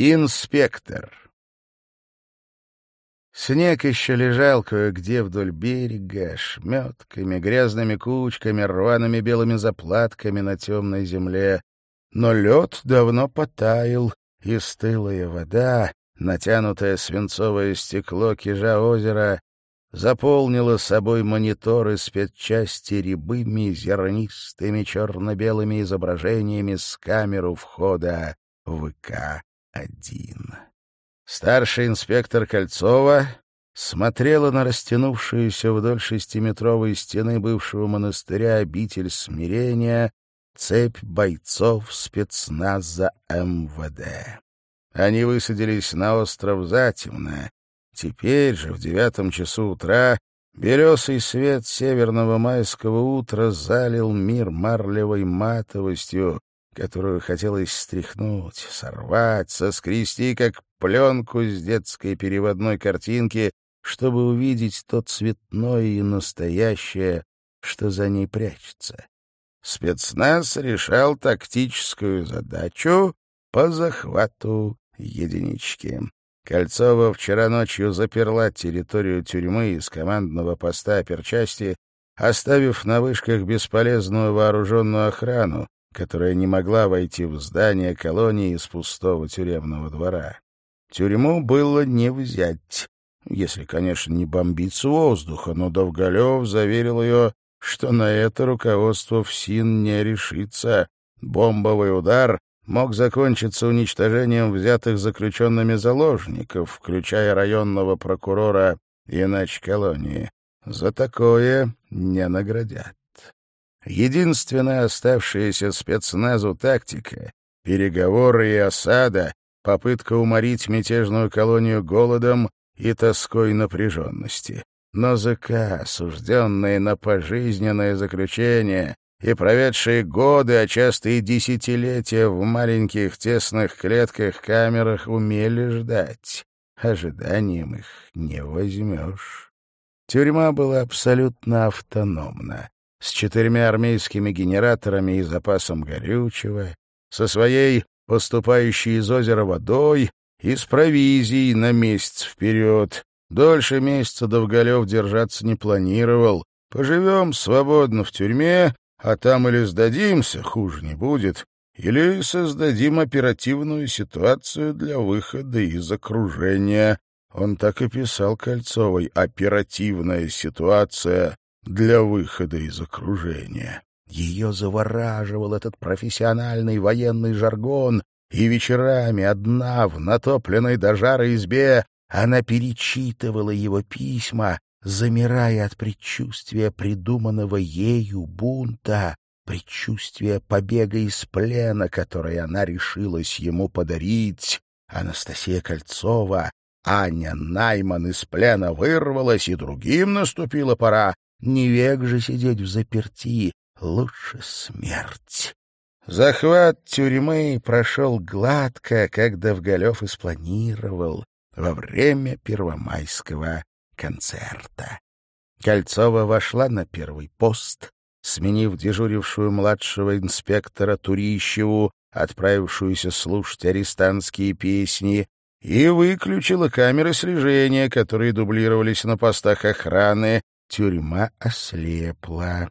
Инспектор. Снег еще лежал кое-где вдоль берега, шметками, грязными кучками, рваными белыми заплатками на темной земле. Но лед давно потаял, и стылая вода, натянутое свинцовое стекло кижа озера, заполнила собой мониторы спецчасти рябыми зернистыми черно-белыми изображениями с камеру входа в ВК-1. Старший инспектор Кольцова смотрела на растянувшуюся вдоль шестиметровой стены бывшего монастыря обитель смирения цепь бойцов спецназа МВД. Они высадились на остров Затемно, Теперь же, в девятом часу утра, белесый свет северного майского утра залил мир марлевой матовостью, которую хотелось стряхнуть, сорвать, соскрести, как пленку с детской переводной картинки, чтобы увидеть то цветное и настоящее, что за ней прячется. Спецназ решал тактическую задачу по захвату единички. Кольцова вчера ночью заперла территорию тюрьмы из командного поста оперчасти, оставив на вышках бесполезную вооруженную охрану, которая не могла войти в здание колонии из пустого тюремного двора. Тюрьму было не взять, если, конечно, не бомбить с воздуха, но Довголев заверил ее, что на это руководство ФСИН не решится. Бомбовый удар мог закончиться уничтожением взятых заключенными заложников, включая районного прокурора и колонии. За такое не наградят. Единственная оставшаяся спецназу тактика — переговоры и осада, попытка уморить мятежную колонию голодом и тоской напряженности. Но ЗК, осужденные на пожизненное заключение, и проведшие годы, а часто и десятилетия в маленьких тесных клетках-камерах умели ждать. Ожиданием их не возьмешь. Тюрьма была абсолютно автономна, с четырьмя армейскими генераторами и запасом горючего, со своей поступающей из озера водой и с провизией на месяц вперед. Дольше месяца Довголев держаться не планировал. Поживем свободно в тюрьме, а там или сдадимся, хуже не будет, или создадим оперативную ситуацию для выхода из окружения. Он так и писал Кольцовой «оперативная ситуация для выхода из окружения». Ее завораживал этот профессиональный военный жаргон, и вечерами одна в натопленной до жара избе она перечитывала его письма, замирая от предчувствия придуманного ею бунта, предчувствия побега из плена, который она решилась ему подарить. Анастасия Кольцова, Аня Найман из плена вырвалась, и другим наступила пора. Не век же сидеть в заперти, лучше смерть. Захват тюрьмы прошел гладко, как Довголев и спланировал во время первомайского концерта. Кольцова вошла на первый пост, сменив дежурившую младшего инспектора Турищеву, отправившуюся слушать арестантские песни, и выключила камеры слежения, которые дублировались на постах охраны. Тюрьма ослепла.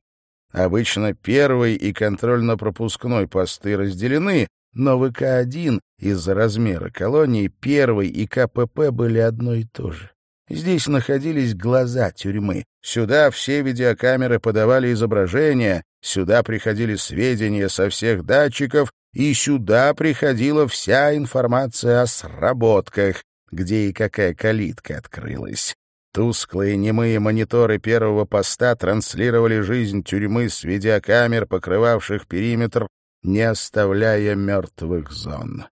Обычно первый и контрольно-пропускной посты разделены, но в ВК-1 из-за размера колонии первый и КПП были одно и то же. Здесь находились глаза тюрьмы. Сюда все видеокамеры подавали изображения, сюда приходили сведения со всех датчиков, и сюда приходила вся информация о сработках, где и какая калитка открылась. Тусклые немые мониторы первого поста транслировали жизнь тюрьмы с видеокамер, покрывавших периметр, не оставляя мертвых зон.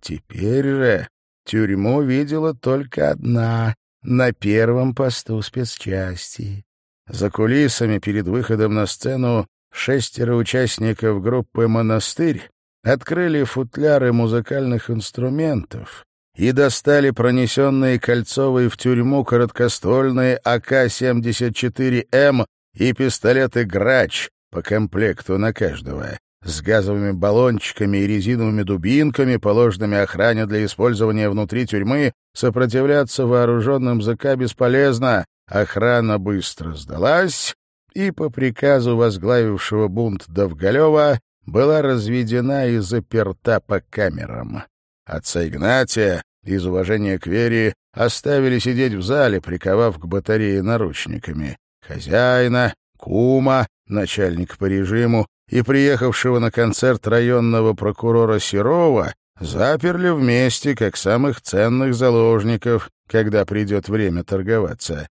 Теперь же тюрьму видела только одна на первом посту спецчасти. За кулисами перед выходом на сцену шестеро участников группы «Монастырь» открыли футляры музыкальных инструментов и достали пронесенные Кольцовой в тюрьму короткоствольные АК-74М и пистолеты «Грач» по комплекту на каждого. с газовыми баллончиками и резиновыми дубинками, положенными охране для использования внутри тюрьмы, сопротивляться вооруженным ЗК бесполезно. Охрана быстро сдалась, и по приказу возглавившего бунт Довголева была разведена и заперта по камерам. Отца Игнатия, из уважения к Вере, оставили сидеть в зале, приковав к батарее наручниками. Хозяина, кума, начальника по режиму и приехавшего на концерт районного прокурора Серова заперли вместе как самых ценных заложников, когда придет время торговаться.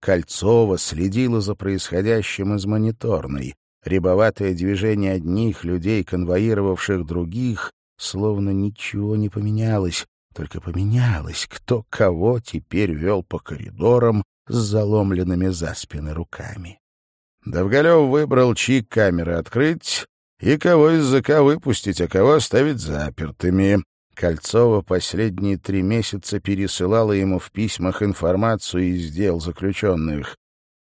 Кольцова следила за происходящим из мониторной. Рябоватое движение одних людей, конвоировавших других, словно ничего не поменялось, только поменялось, кто кого теперь вел по коридорам с заломленными за спины руками. Довголев выбрал, чьи камеры открыть и кого из ЗК выпустить, а кого оставить запертыми. Кольцова последние три месяца пересылала ему в письмах информацию из дел заключенных.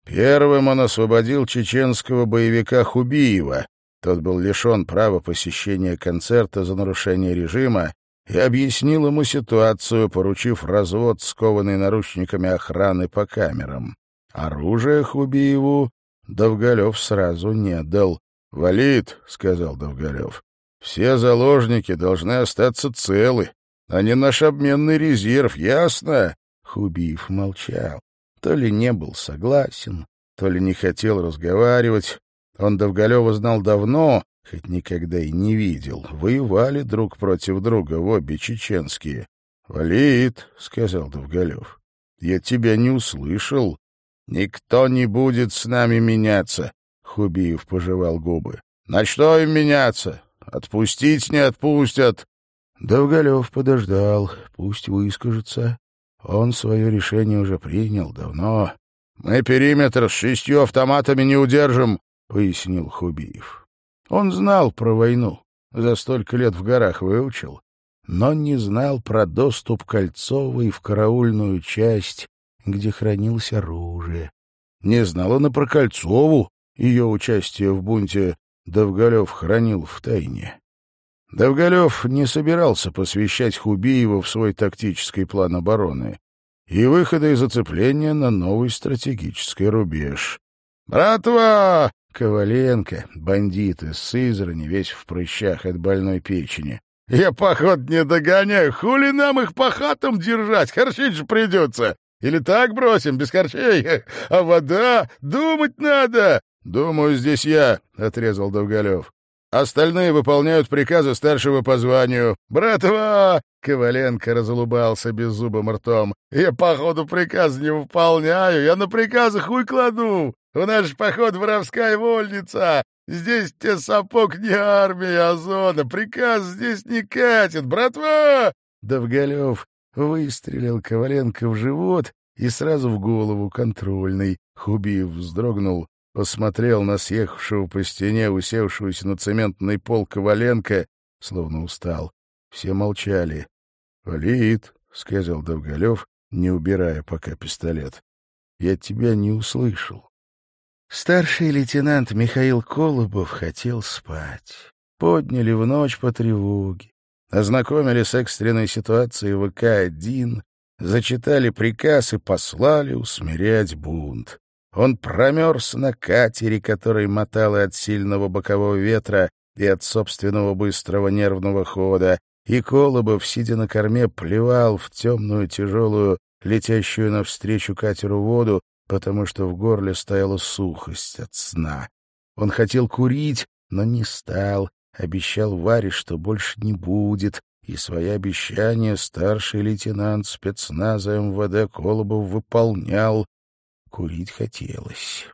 Первым он освободил чеченского боевика Хубиева. Тот был лишен права посещения концерта за нарушение режима и объяснил ему ситуацию, поручив развод скованной наручниками охраны по камерам. Оружие Хубиеву Довголев сразу не дал. «Валит», — сказал Довголев, — «все заложники должны остаться целы. Они наш обменный резерв, ясно?» Хубиев молчал. То ли не был согласен, то ли не хотел разговаривать. Он Довголева знал давно, хоть никогда и не видел. Воевали друг против друга в обе чеченские. «Валит», — сказал Довголев, — «я тебя не услышал. Никто не будет с нами меняться», — Хубиев пожевал губы. «На что им меняться? Отпустить не отпустят». Довголев подождал, пусть выскажется. Он свое решение уже принял давно. «Мы периметр с шестью автоматами не удержим», — пояснил Хубиев. Он знал про войну, за столько лет в горах выучил, но не знал про доступ Кольцовой в караульную часть, где хранилось оружие. Не знал он и про Кольцову, ее участие в бунте Довголев хранил в тайне. Довголев не собирался посвящать Хубиева в свой тактический план обороны и выхода из оцепления на новый стратегический рубеж. «Братва!» — Коваленко, бандит из Сызрани, весь в прыщах от больной печени. «Я поход не догоняю. Хули нам их по хатам держать? Харчить же придется. Или так бросим, без харчей? А вода? Думать надо!» «Думаю, здесь я», — отрезал Довголев. Остальные выполняют приказы старшего по званию. «Братва!» — Коваленко разулыбался беззубым ртом. «Я, походу, приказ не выполняю. Я на приказы хуй кладу. У нас же, поход, воровская вольница. Здесь те сапог не армия, а зона. Приказ здесь не катит. Братва!» Довголев выстрелил Коваленко в живот и сразу в голову контрольный. Хубиев вздрогнул, посмотрел на съехавшего по стене, усевшегося на цементный пол Коваленко, словно устал. Все молчали. — Валит, — сказал Довголев, не убирая пока пистолет. — Я тебя не услышал. Старший лейтенант Михаил Колобов хотел спать. Подняли в ночь по тревоге, ознакомили с экстренной ситуацией ВК-1, зачитали приказ и послали усмирять бунт. Он промерз на катере, который мотало от сильного бокового ветра и от собственного быстрого нервного хода, и Колобов, сидя на корме, плевал в темную, тяжелую, летящую навстречу катеру воду, потому что в горле стояла сухость от сна. Он хотел курить, но не стал, обещал Варе, что больше не будет, и свои обещания старший лейтенант спецназа МВД Колобов выполнял, Курить хотелось.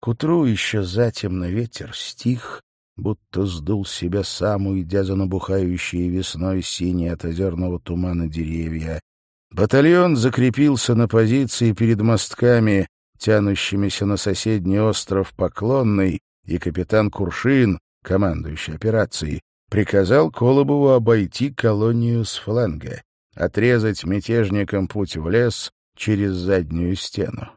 К утру еще затемно ветер стих, будто сдул себя сам, уйдя за набухающие весной синие от озерного тумана деревья. Батальон закрепился на позиции перед мостками, тянущимися на соседний остров Поклонный, и капитан Куршин, командующий операцией, приказал Колобову обойти колонию с фланга, отрезать мятежникам путь в лес через заднюю стену.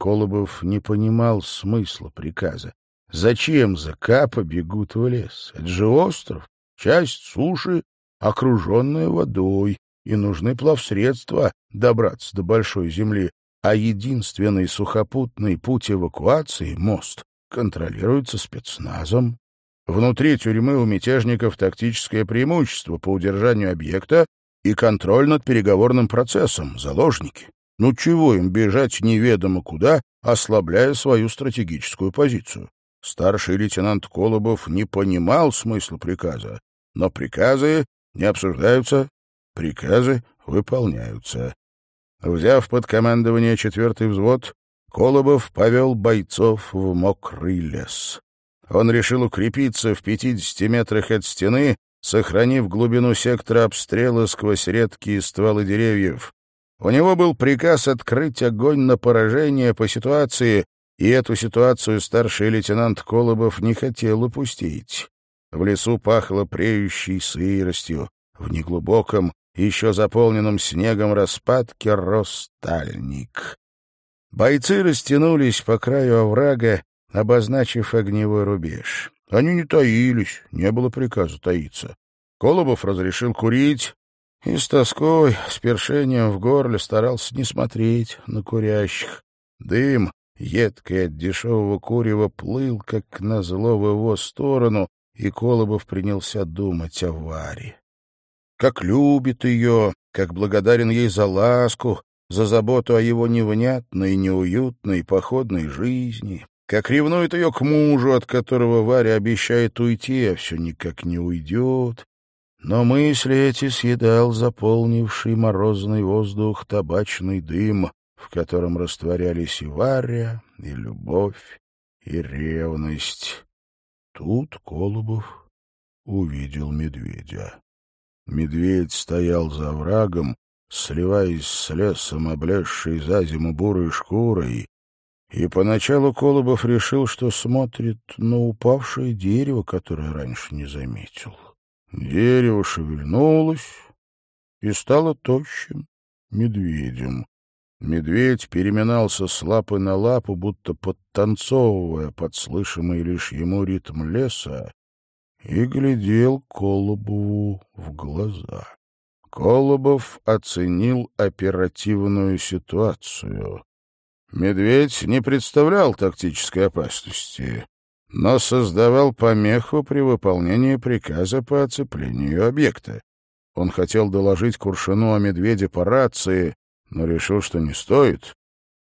Колобов не понимал смысла приказа. Зачем за Капа бегут в лес? Это же остров, часть суши, окруженная водой, и нужны плавсредства добраться до большой земли, а единственный сухопутный путь эвакуации — мост — контролируется спецназом. Внутри тюрьмы у мятежников тактическое преимущество по удержанию объекта и контроль над переговорным процессом, заложники. Ну чего им бежать неведомо куда, ослабляя свою стратегическую позицию? Старший лейтенант Колобов не понимал смысла приказа, но приказы не обсуждаются, приказы выполняются. Взяв под командование четвертый взвод, Колобов повел бойцов в мокрый лес. Он решил укрепиться в 50 метрах от стены, сохранив глубину сектора обстрела сквозь редкие стволы деревьев. У него был приказ открыть огонь на поражение по ситуации, и эту ситуацию старший лейтенант Колобов не хотел упустить. В лесу пахло преющей сыростью. В неглубоком, еще заполненном снегом распадке рос стальник. Бойцы растянулись по краю оврага, обозначив огневой рубеж. Они не таились, не было приказа таиться. Колобов разрешил курить и с тоской, с першением в горле старался не смотреть на курящих. Дым, едкий от дешевого курева, плыл, как назло в его сторону, и Колобов принялся думать о Варе как любит ее, как благодарен ей за ласку, за заботу о его невнятной, неуютной походной жизни, как ревнует ее к мужу, от которого Варя обещает уйти, а все никак не уйдет. Но мысли эти съедал заполнивший морозный воздух табачный дым, в котором растворялись и Варя, и любовь, и ревность. Тут Колобов увидел медведя. Медведь стоял за врагом, сливаясь с лесом, облезшей за зиму бурой шкурой, и поначалу Колобов решил, что смотрит на упавшее дерево, которое раньше не заметил. Дерево шевельнулось и стало тощим медведем. Медведь переминался с лапы на лапу, будто подтанцовывая под слышимый лишь ему ритм леса, и глядел Колобову в глаза. Колобов оценил оперативную ситуацию. Медведь не представлял тактической опасности, но создавал помеху при выполнении приказа по оцеплению объекта. Он хотел доложить Куршину о медведе по рации, но решил, что не стоит.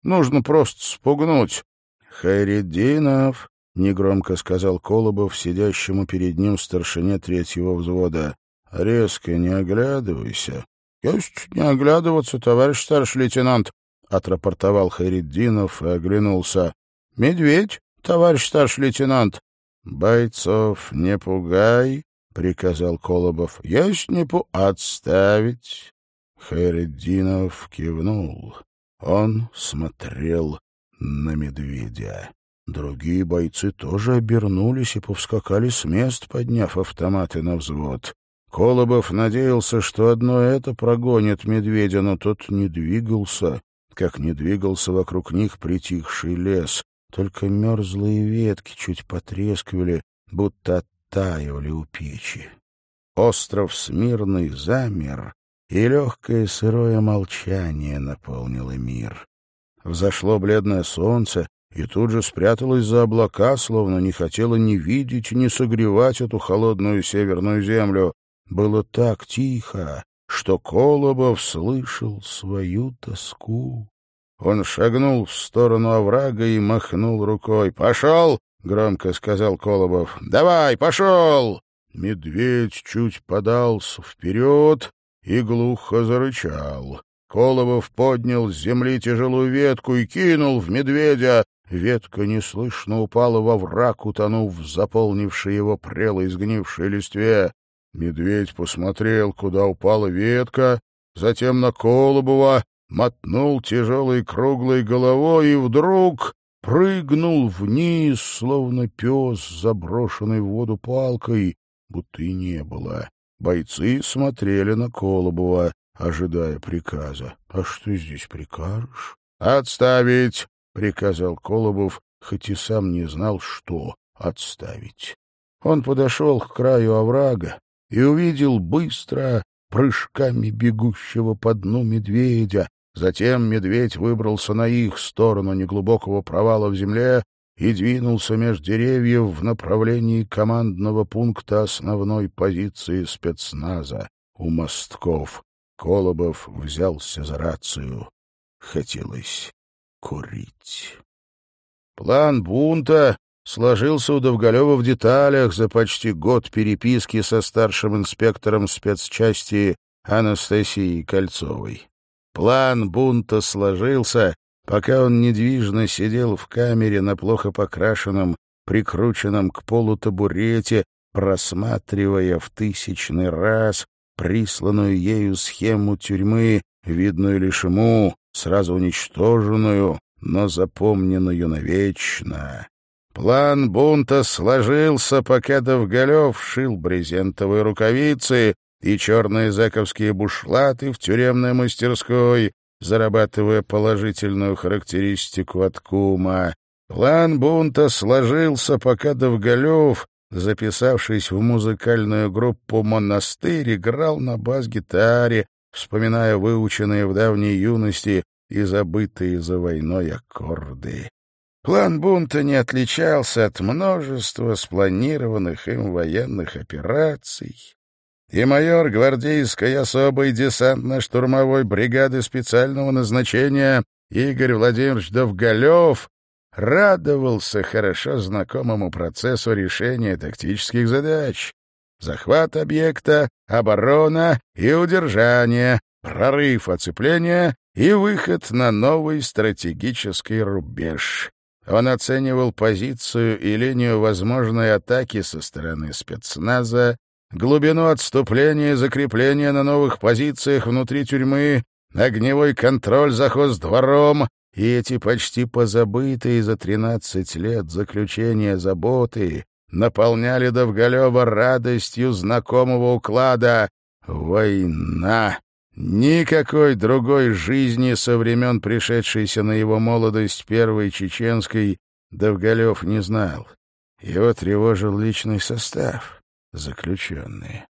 Нужно просто спугнуть. «Хайреддинов!» — негромко сказал Колобов сидящему перед ним старшине третьего взвода. — Резко не оглядывайся. — Есть не оглядываться, товарищ старший лейтенант, — отрапортовал Хайреддинов и оглянулся. — Медведь, товарищ старший лейтенант. — Бойцов не пугай, — приказал Колобов. — Есть не пу... — Отставить. Хайреддинов кивнул. Он смотрел на медведя. Другие бойцы тоже обернулись и повскакали с мест, подняв автоматы на взвод. Колобов надеялся, что одно это прогонит медведя, но тот не двигался, как не двигался вокруг них притихший лес. Только мерзлые ветки чуть потрескивали, будто оттаивали у печи. Остров Смирный замер, и легкое сырое молчание наполнило мир. Взошло бледное солнце, и тут же спряталась за облака, словно не хотела ни видеть, ни согревать эту холодную северную землю. Было так тихо, что Колобов слышал свою тоску. Он шагнул в сторону оврага и махнул рукой. «Пошел!» — громко сказал Колобов. «Давай, пошел!» Медведь чуть подался вперед и глухо зарычал. Колобов поднял с земли тяжелую ветку и кинул в медведя. Ветка неслышно упала во враг, утонув в заполнившей его прелой сгнившей листве. Медведь посмотрел, куда упала ветка, затем на Колобова, мотнул тяжелой круглой головой и вдруг прыгнул вниз, словно пес, заброшенный в воду палкой, будто и не было. Бойцы смотрели на Колобова, ожидая приказа. — А что здесь прикажешь? — Отставить! — приказал Колобов, хоть и сам не знал, что отставить. Он подошел к краю оврага и увидел быстро прыжками бегущего по дну медведя. Затем медведь выбрался на их сторону неглубокого провала в земле и двинулся меж деревьев в направлении командного пункта основной позиции спецназа у мостков. Колобов взялся за рацию. Хотелось курить. План бунта сложился у Довголева в деталях за почти год переписки со старшим инспектором спецчасти Анастасией Кольцовой. План бунта сложился, пока он недвижно сидел в камере на плохо покрашенном, прикрученном к полу табурете, просматривая в тысячный раз присланную ею схему тюрьмы, видную лишь ему, сразу уничтоженную, но запомненную навечно. План бунта сложился, пока Довголев шил брезентовые рукавицы и черные зэковские бушлаты в тюремной мастерской, зарабатывая положительную характеристику от кума. План бунта сложился, пока Довголев, записавшись в музыкальную группу «Монастырь», играл на бас-гитаре, вспоминая выученные в давней юности и забытые за войной аккорды. План бунта не отличался от множества спланированных им военных операций, и майор гвардейской особой десантно-штурмовой бригады специального назначения Игорь Владимирович Довголев радовался хорошо знакомому процессу решения тактических задач. Захват объекта, оборона и удержание, прорыв оцепления и выход на новый стратегический рубеж. Он оценивал позицию и линию возможной атаки со стороны спецназа, глубину отступления и закрепления на новых позициях внутри тюрьмы, огневой контроль за хоздвором и эти почти позабытые за тринадцать лет заключения заботы наполняли Довголева радостью знакомого уклада «Война». Никакой другой жизни со времен пришедшейся на его молодость первой чеченской Довголев не знал. Его тревожил личный состав, заключенные.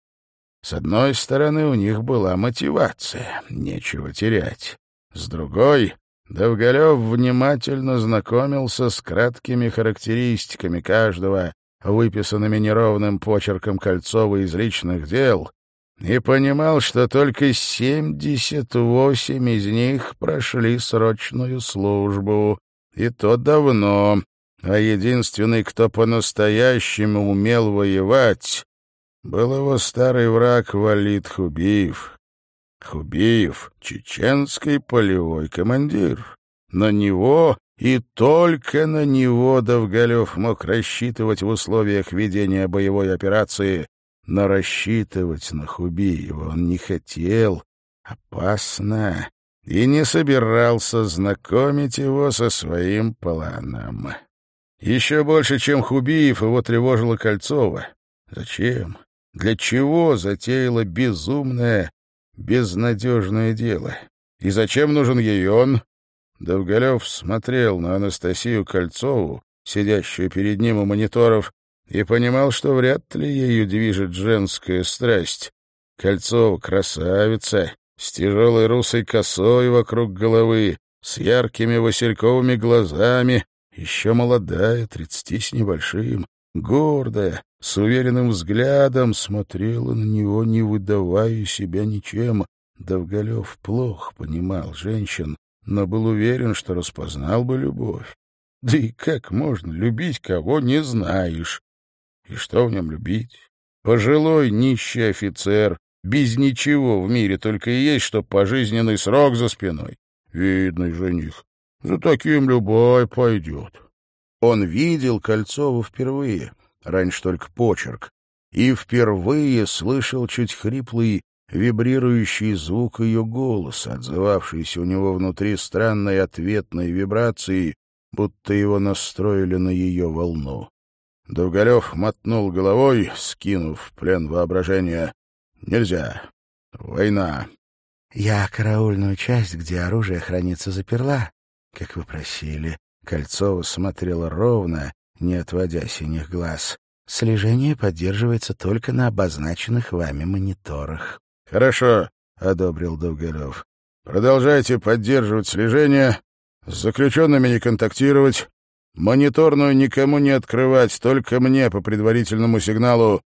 С одной стороны, у них была мотивация, нечего терять. С другой, Довголев внимательно знакомился с краткими характеристиками каждого, выписанными неровным почерком Кольцова из личных дел, и понимал, что только 78 из них прошли срочную службу, и то давно, а единственный, кто по-настоящему умел воевать, был его старый враг Валид Хубиев. Хубиев — чеченский полевой командир. На него и только на него Довголев мог рассчитывать в условиях ведения боевой операции, но рассчитывать на Хубиева он не хотел. Опасно. И не собирался знакомить его со своим планом. Еще больше, чем Хубиев, его тревожила Кольцова. Зачем? Для чего затеяла безумное, безнадежное дело? И зачем нужен ей он? Довголев смотрел на Анастасию Кольцову, сидящую перед ним у мониторов, и понимал, что вряд ли ею движет женская страсть. Кольцова красавица, с тяжелой русой косой вокруг головы, с яркими васильковыми глазами, еще молодая, тридцати с небольшим, гордая, с уверенным взглядом смотрела на него, не выдавая себя ничем. Довголев плохо понимал женщин, но был уверен, что распознал бы любовь. Да и как можно любить, кого не знаешь? И что в нем любить? Пожилой нищий офицер, без ничего в мире только и есть, что пожизненный срок за спиной. Видный жених. За таким любой пойдет. Он видел Кольцову впервые, раньше только почерк, и впервые слышал чуть хриплый, вибрирующий звук ее голоса, отзывавшийся у него внутри странной ответной вибрацией, будто его настроили на ее волну. Довголев мотнул головой, скинув плен воображения. «Нельзя. Война». «Я караульную часть, где оружие хранится, заперла, как вы просили». Кольцова смотрела ровно, не отводя синих глаз. «Слежение поддерживается только на обозначенных вами мониторах». «Хорошо», — одобрил Довголев. «Продолжайте поддерживать слежение, с заключенными не контактировать, мониторную никому не открывать, только мне по предварительному сигналу».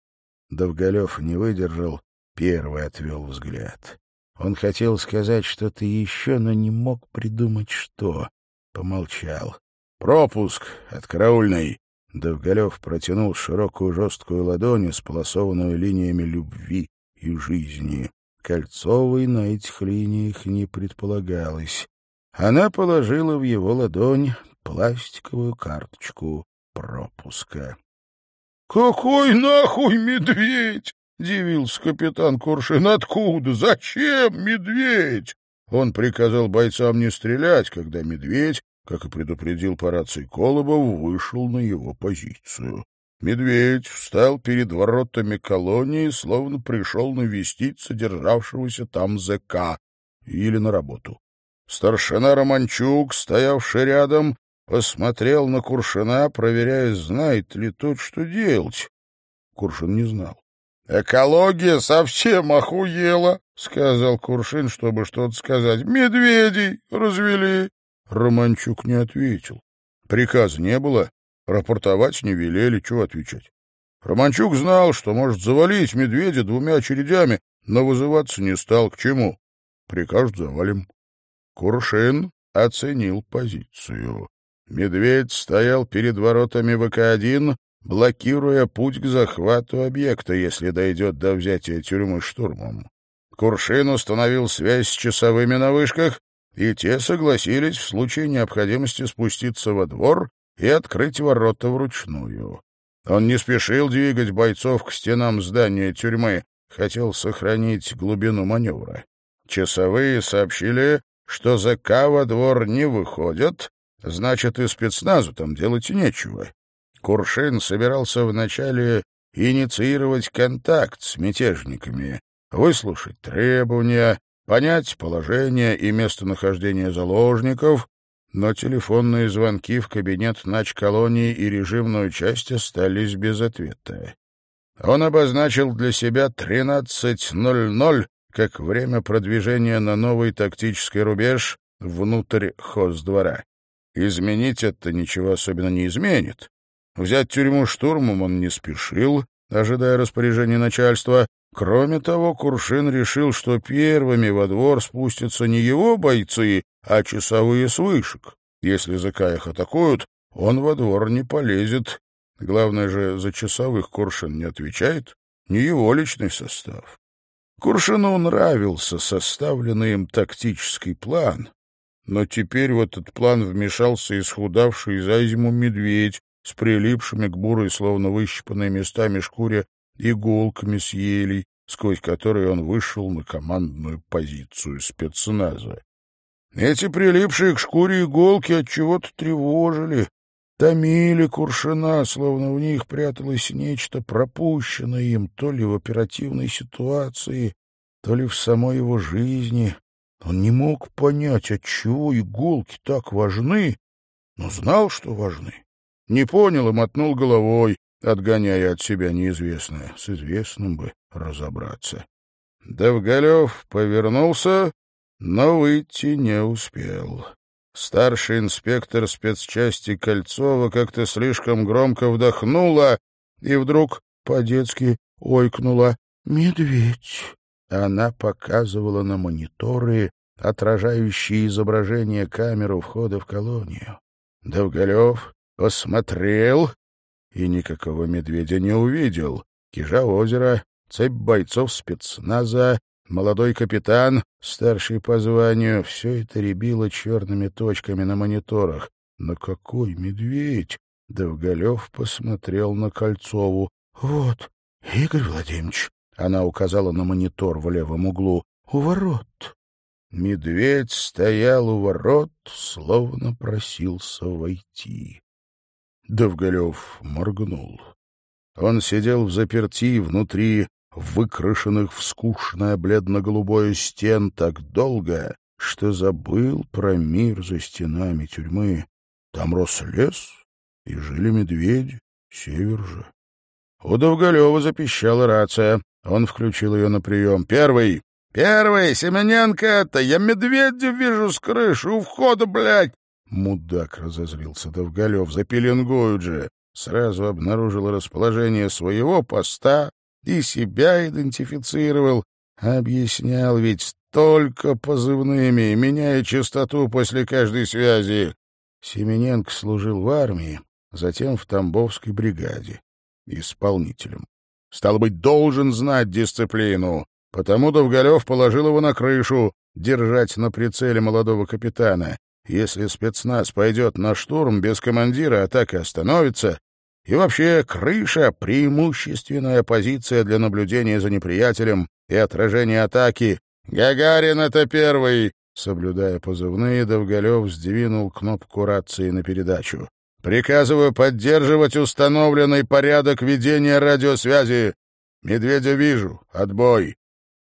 Довголев не выдержал, первый отвел взгляд. Он хотел сказать что-то еще, но не мог придумать, что. Помолчал. «Пропуск от караульной!» Довголев протянул широкую жесткую ладонь, сполосованную линиями любви и жизни. Кольцовой на этих линиях не предполагалось. Она положила в его ладонь пластиковую карточку пропуска. — Какой нахуй медведь? — дивился капитан Куршин. — Откуда? Зачем медведь? Он приказал бойцам не стрелять, когда медведь как и предупредил по рации Колобов, вышел на его позицию. Медведь встал перед воротами колонии, словно пришел навестить содержавшегося там ЗК или на работу. Старшина Романчук, стоявший рядом, посмотрел на Куршина, проверяя, знает ли тот, что делать. Куршин не знал. «Экология совсем охуела», — сказал Куршин, чтобы что-то сказать. «Медведей развели». Романчук не ответил. Приказа не было, рапортовать не велели, чего отвечать. Романчук знал, что может завалить медведя двумя очередями, но вызываться не стал. К чему? Прикажут завалим. Куршин оценил позицию. Медведь стоял перед воротами ВК-1, блокируя путь к захвату объекта, если дойдет до взятия тюрьмы штурмом. Куршин установил связь с часовыми на вышках и те согласились в случае необходимости спуститься во двор и открыть ворота вручную. Он не спешил двигать бойцов к стенам здания тюрьмы, хотел сохранить глубину маневра. Часовые сообщили, что ЗК во двор не выходят, значит, и спецназу там делать нечего. Куршин собирался вначале инициировать контакт с мятежниками, выслушать требования, понять положение и местонахождение заложников, но телефонные звонки в кабинет нач-колонии и режимную часть остались без ответа. Он обозначил для себя 13.00 как время продвижения на новый тактический рубеж внутрь хоздвора. Изменить это ничего особенно не изменит. Взять тюрьму штурмом он не спешил, ожидая распоряжения начальства, Кроме того, Куршин решил, что первыми во двор спустятся не его бойцы, а часовые с вышек. Если ЗК их атакуют, он во двор не полезет. Главное же, за часовых Куршин не отвечает, не его личный состав. Куршину нравился составленный им тактический план, но теперь в этот план вмешался исхудавший за зиму медведь с прилипшими к бурой, словно выщипанной местами шкуре, иголками с елей, сквозь которые он вышел на командную позицию спецназа. Эти прилипшие к шкуре иголки от чего-то тревожили, томили Куршина, словно в них пряталось нечто пропущенное им то ли в оперативной ситуации, то ли в самой его жизни. Он не мог понять, отчего иголки так важны, но знал, что важны. Не понял и мотнул головой, отгоняя от себя неизвестное. С известным бы разобраться. Довголев повернулся, но выйти не успел. Старший инспектор спецчасти Кольцова как-то слишком громко вдохнула и вдруг по-детски ойкнула «Медведь». Она показывала на мониторы, отражающие изображение камеры входа в колонию. Довголев посмотрел и никакого медведя не увидел. Кижа озера, цепь бойцов спецназа, молодой капитан, старший по званию — все это рябило черными точками на мониторах. Но какой медведь? Довголев посмотрел на Кольцову. — Вот, Игорь Владимирович, — она указала на монитор в левом углу, — у ворот. Медведь стоял у ворот, словно просился войти. Довголев моргнул. Он сидел в заперти внутри выкрашенных в скучное бледно-голубое стен так долго, что забыл про мир за стенами тюрьмы. Там рос лес, и жили медведи, север же. У Довголева запищала рация. Он включил ее на прием. «Первый! Первый! Семененко-то! Я медведя вижу с крыши у входа, блядь!» Мудак разозлился Довголев. «Запеленгуют же!» Сразу обнаружил расположение своего поста и себя идентифицировал. Объяснял ведь только позывными, меняя частоту после каждой связи. Семененко служил в армии, затем в Тамбовской бригаде исполнителем. Стал быть, должен знать дисциплину, потому Довголев положил его на крышу, держать на прицеле молодого капитана. Если спецназ пойдет на штурм без командира, атака остановится. И вообще, крыша — преимущественная позиция для наблюдения за неприятелем и отражения атаки. «Гагарин — это первый!» Соблюдая позывные, Довголев сдвинул кнопку рации на передачу. Приказываю поддерживать установленный порядок ведения радиосвязи. Медведя вижу. Отбой.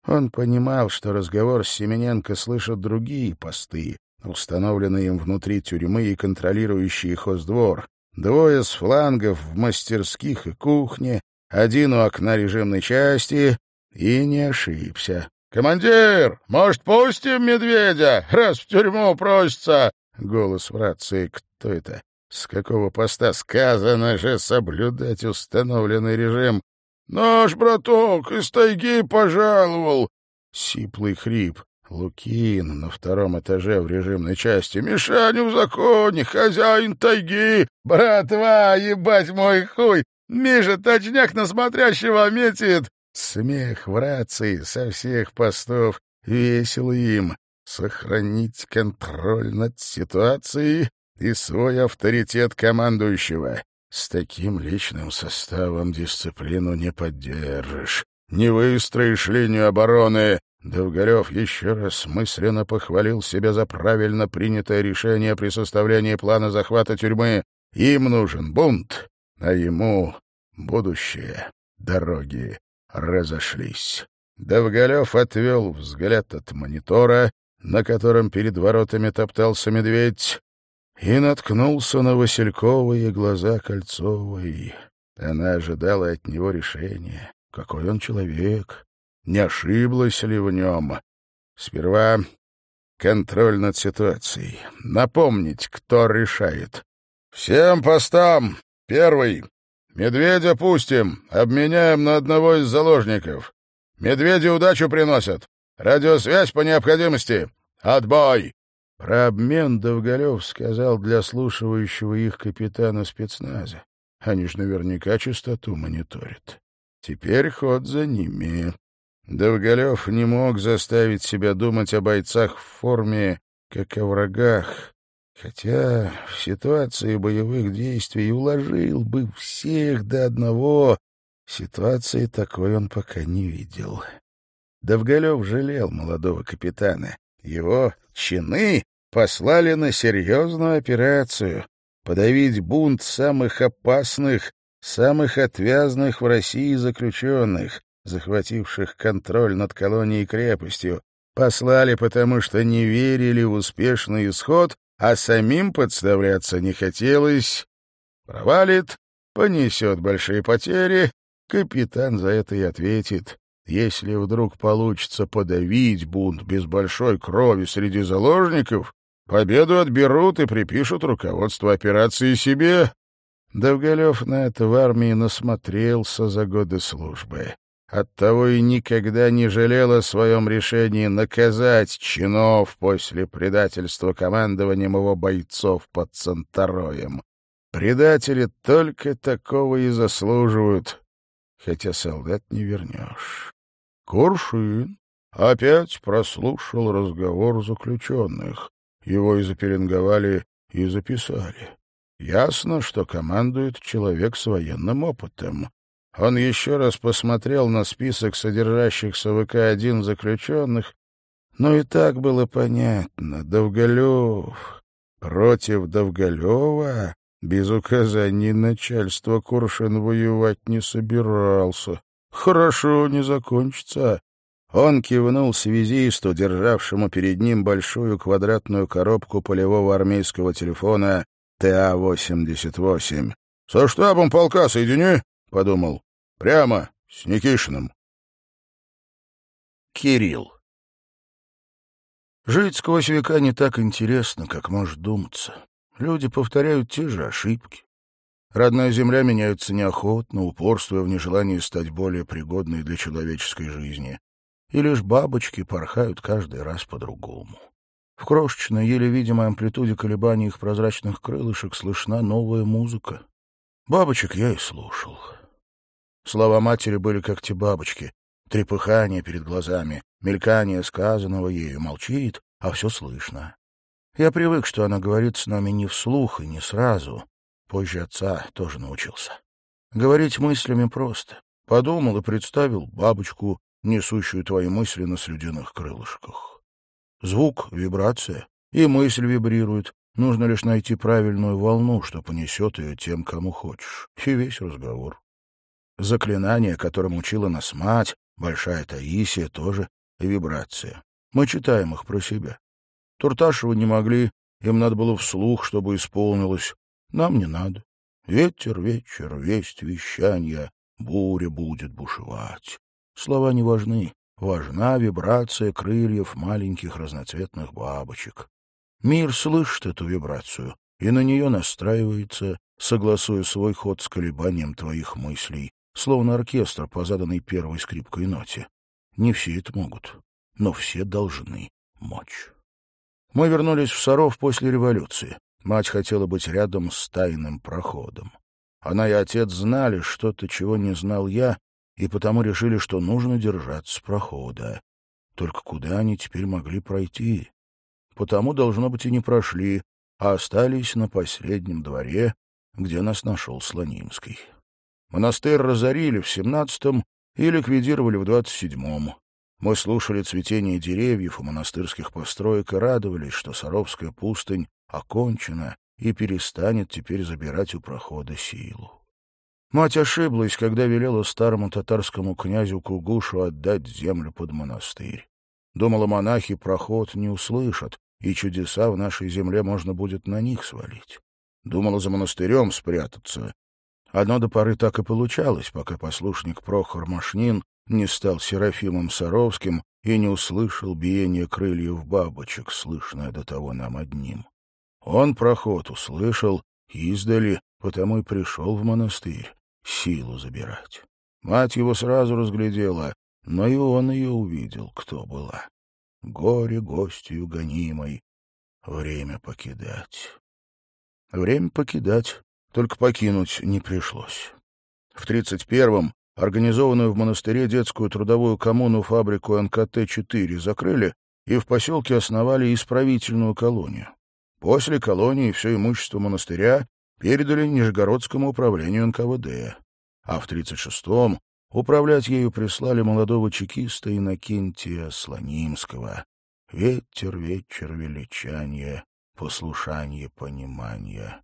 Он понимал, что разговор с Семененко слышат другие посты, установленные им внутри тюрьмы и контролирующие хоздвор. Двое с флангов в мастерских и кухне, один у окна режимной части, и не ошибся. «Командир, может, пустим медведя, раз в тюрьму просится?» Голос в рации. «Кто это?» С какого поста сказано же соблюдать установленный режим? Наш браток из тайги пожаловал. Сиплый хрип. Лукин на втором этаже в режимной части. Мишаня в законе, хозяин тайги. Братва, ебать мой хуй. Миша точняк на смотрящего метит. Смех в рации со всех постов. Весело им. Сохранить контроль над ситуацией и свой авторитет командующего. С таким личным составом дисциплину не поддержишь. Не выстроишь линию обороны. Довголев еще раз мысленно похвалил себя за правильно принятое решение при составлении плана захвата тюрьмы. Им нужен бунт, а ему будущее. Дороги разошлись. Довголев отвел взгляд от монитора, на котором перед воротами топтался медведь, и наткнулся на васильковые глаза Кольцовой. Она ожидала от него решения. Какой он человек? Не ошиблась ли в нем? Сперва контроль над ситуацией. Напомнить, кто решает. «Всем постам! Первый! Медведя пустим, обменяем на одного из заложников. Медведи удачу приносят. Радиосвязь по необходимости. Отбой!» Про обмен Довголев сказал для слушающего их капитана спецназа. Они ж наверняка частоту мониторят. Теперь ход за ними. Довголев не мог заставить себя думать о бойцах в форме, как о врагах, хотя в ситуации боевых действий уложил бы всех до одного. Ситуации такой он пока не видел. Довголев жалел молодого капитана. Его чины послали на серьезную операцию — подавить бунт самых опасных, самых отвязных в России заключенных, захвативших контроль над колонией крепостью. Послали, потому что не верили в успешный исход, а самим подставляться не хотелось. Провалит, понесет большие потери, капитан за это и ответит. Если вдруг получится подавить бунт без большой крови среди заложников, победу отберут и припишут руководство операции себе. Довголев на это в армии насмотрелся за годы службы. Оттого и никогда не жалел о своем решении наказать чинов после предательства командованием его бойцов под Центароем. Предатели только такого и заслуживают, хотя солдат не вернешь. Куршин опять прослушал разговор заключенных. Его и запеленговали, и записали. Ясно, что командует человек с военным опытом. Он еще раз посмотрел на список содержащихся ВК-1 заключенных, но и так было понятно. Довголев против Довголева без указаний начальства Куршин воевать не собирался. Хорошо не закончится. Он кивнул связисту, державшему перед ним большую квадратную коробку полевого армейского телефона, ТА-88. «Со штабом полка соедини», — подумал. «Прямо, с Никишиным». Кирилл. Жить сквозь века не так интересно, как может думаться. Люди повторяют те же ошибки. Родная земля меняется неохотно, упорствуя в нежелании стать более пригодной для человеческой жизни. И лишь бабочки порхают каждый раз по-другому. В крошечной, еле видимой амплитуде колебаний их прозрачных крылышек слышна новая музыка. Бабочек я и слушал. Слова матери были как те бабочки. Трепыхание перед глазами, мелькание сказанного ею, молчит, а все слышно. Я привык, что она говорит с нами не вслух и не сразу. Позже отца тоже научился. Говорить мыслями просто. Подумал и представил бабочку, несущую твои мысли на слюдяных крылышках. Звук — вибрация, и мысль вибрирует. Нужно лишь найти правильную волну, что понесет ее тем, кому хочешь. И весь разговор. Заклинание, которым учила нас мать, Большая Таисия, тоже вибрация. Мы читаем их про себя. Турташева не могли, им надо было вслух, чтобы исполнилось. Нам не надо. Ветер, вечер, весть, вещанья, буря будет бушевать. Слова не важны. Важна вибрация крыльев маленьких разноцветных бабочек. Мир слышит эту вибрацию и на нее настраивается, согласуя свой ход с колебанием твоих мыслей, словно оркестр по заданной первой скрипкой ноте. Не все это могут, но все должны мочь. Мы вернулись в Саров после революции. Мать хотела быть рядом с тайным проходом. Она и отец знали что-то, чего не знал я, и потому решили, что нужно держаться прохода. Только куда они теперь могли пройти? Потому, должно быть, и не прошли, а остались на последнем дворе, где нас нашел Слонимский. Монастырь разорили в семнадцатом и ликвидировали в двадцать седьмом. Мы слушали цветение деревьев и монастырских построек и радовались, что Саровская пустынь окончена и перестанет теперь забирать у прохода силу. Мать ошиблась, когда велела старому татарскому князю Кугушу отдать землю под монастырь. Думала, монахи проход не услышат, и чудеса в нашей земле можно будет на них свалить. Думала за монастырем спрятаться. Одно до поры так и получалось, пока послушник Прохор Машнин не стал Серафимом Саровским и не услышал биение крыльев бабочек, слышное до того нам одним. Он проход услышал издали, потому и пришел в монастырь силу забирать. Мать его сразу разглядела, но и он ее увидел, кто была. Горе гостью гонимой, время покидать. Время покидать, только покинуть не пришлось. В тридцать первом Организованную в монастыре детскую трудовую коммуну фабрику НКТ-4 закрыли и в поселке основали исправительную колонию. После колонии все имущество монастыря передали Нижегородскому управлению НКВД, а в 36-м управлять ею прислали молодого чекиста Иннокентия Слонимского. Ветер, вечер, величание, послушание, понимание.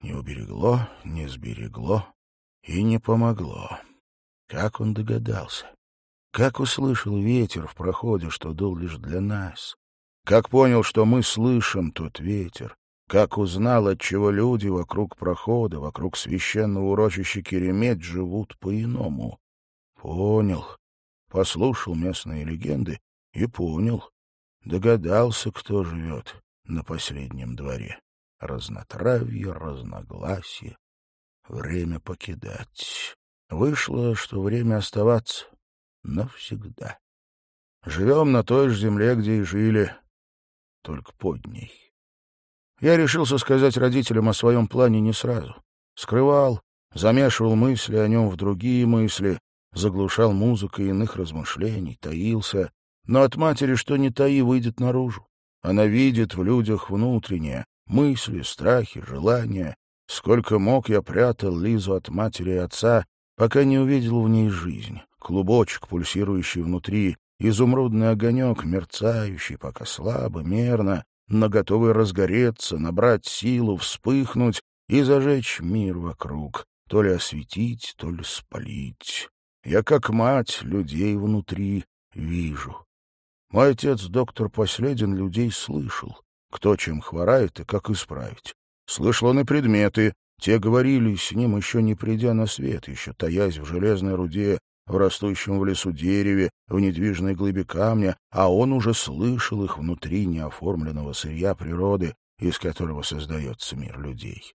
Не уберегло, не сберегло и не помогло. Как он догадался? Как услышал ветер в проходе, что дул лишь для нас? Как понял, что мы слышим тот ветер? Как узнал, отчего люди вокруг прохода, вокруг священного урочища Керемет живут по-иному? Понял. Послушал местные легенды и понял. Догадался, кто живет на последнем дворе. Разнотравье, разногласие. Время покидать. Вышло, что время оставаться навсегда. Живем на той же земле, где и жили, только под ней. Я решился сказать родителям о своем плане не сразу. Скрывал, замешивал мысли о нем в другие мысли, заглушал музыкой иных размышлений, таился. Но от матери что ни таи, выйдет наружу. Она видит в людях внутреннее, мысли, страхи, желания. Сколько мог, я прятал Лизу от матери и отца, пока не увидел в ней жизнь, клубочек, пульсирующий внутри, изумрудный огонек, мерцающий, пока слабо, мерно, но готовый разгореться, набрать силу, вспыхнуть и зажечь мир вокруг, то ли осветить, то ли спалить. Я, как мать, людей внутри вижу. Мой отец, доктор Последен, людей слышал, кто чем хворает и как исправить. Слышал он и предметы. Те говорили с ним, еще не придя на свет, еще таясь в железной руде, в растущем в лесу дереве, в недвижной глыбе камня, а он уже слышал их внутри неоформленного сырья природы, из которого создается мир людей.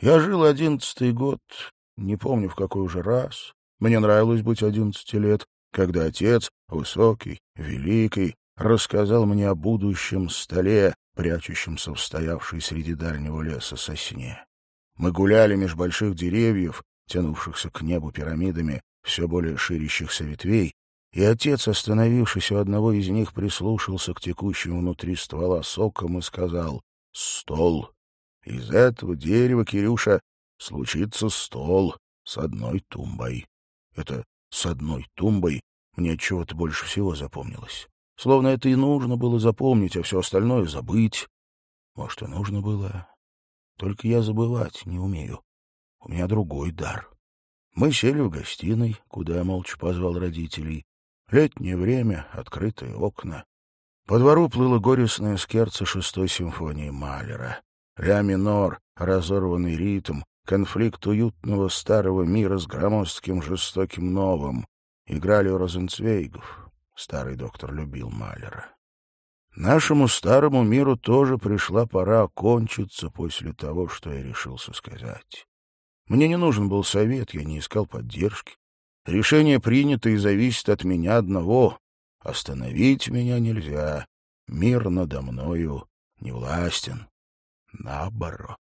Я жил одиннадцатый год, не помню в какой уже раз. Мне нравилось быть одиннадцати лет, когда отец, высокий, великий, рассказал мне о будущем столе, прячущемся в стоявшей среди дальнего леса сосне. Мы гуляли меж больших деревьев, тянувшихся к небу пирамидами, все более ширящихся ветвей, и отец, остановившись у одного из них, прислушался к текущему внутри ствола соком и сказал «Стол! Из этого дерева, Кирюша, случится стол с одной тумбой». Это «с одной тумбой» мне чего-то больше всего запомнилось. Словно это и нужно было запомнить, а все остальное забыть. Может, и нужно было. Только я забывать не умею. У меня другой дар. Мы сели в гостиной, куда я молча позвал родителей. Летнее время, открытые окна. По двору плыло горестное скерце шестой симфонии Малера. Ля минор, разорванный ритм, конфликт уютного старого мира с громоздким жестоким новым. Играли у Розенцвейгов. Старый доктор любил Малера. Нашему старому миру тоже пришла пора окончиться после того, что я решился сказать. Мне не нужен был совет, я не искал поддержки. Решение принято и зависит от меня одного. Остановить меня нельзя. Мир надо мною не властен. Наоборот.